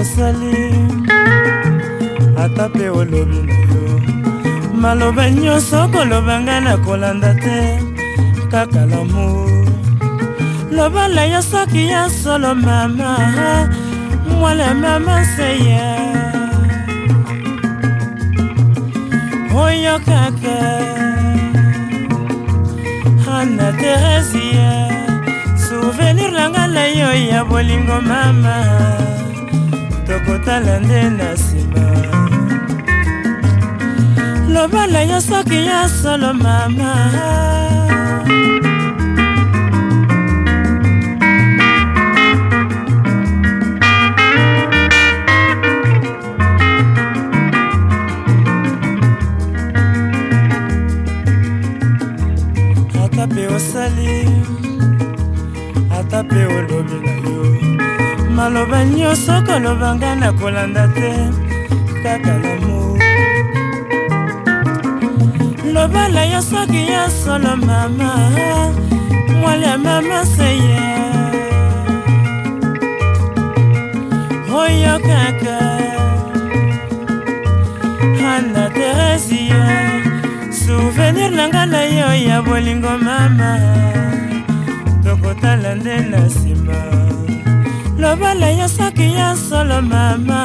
osali ata mpe olobi na yo maloba nyonso koloba ngai na kolanda te kaka lamour lobala yo soki ya solo mama mwala mama seya oyo kaka ana teresia souvenir na ngai na yo ya bolingo mama nakotala nde na nsima loba na yo soki ya solo mama ata mpe osali ata mpe olobi na yo maloba nyonso koloba ngai na kolanda te kaka lamo lobala yo soki ya solo mama mwali ya mama seye oyo kaka ana teresia souvenir na ngai na yo ya bolingo mama tokotala nde na nsima mobala yo soki ya solo mama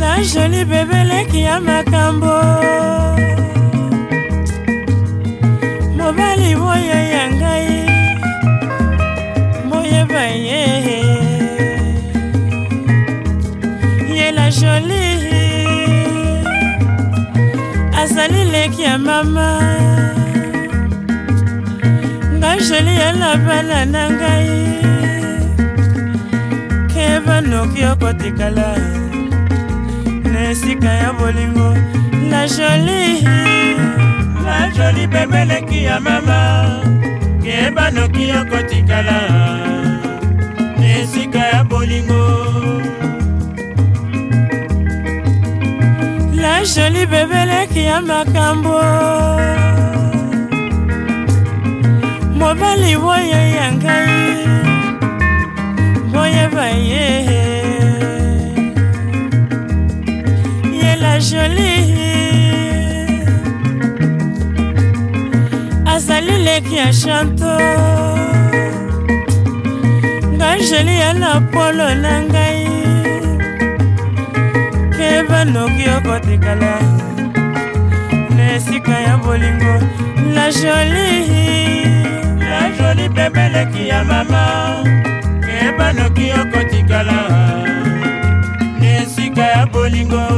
la joli bebeleki ya makambo mobali boyo ya ngai moyeba ye ye la joli azali leki ya mama kajeli yala bana na ngai ke banoki okotikala na esika ya bolingo la joli la joli bembeleki ya mama ke banoki okotikala na esika ya bolingo la joli bebeleki ya makambo mobali boya ya ngai boyeba ye yela jolie azali leki ya chanto ngai jeli ya lapolo na ngai ke banoki okotikala na esika ya bolingo la jolie ndebeleki ya mama yeba noki okotikala na esika ya bolingo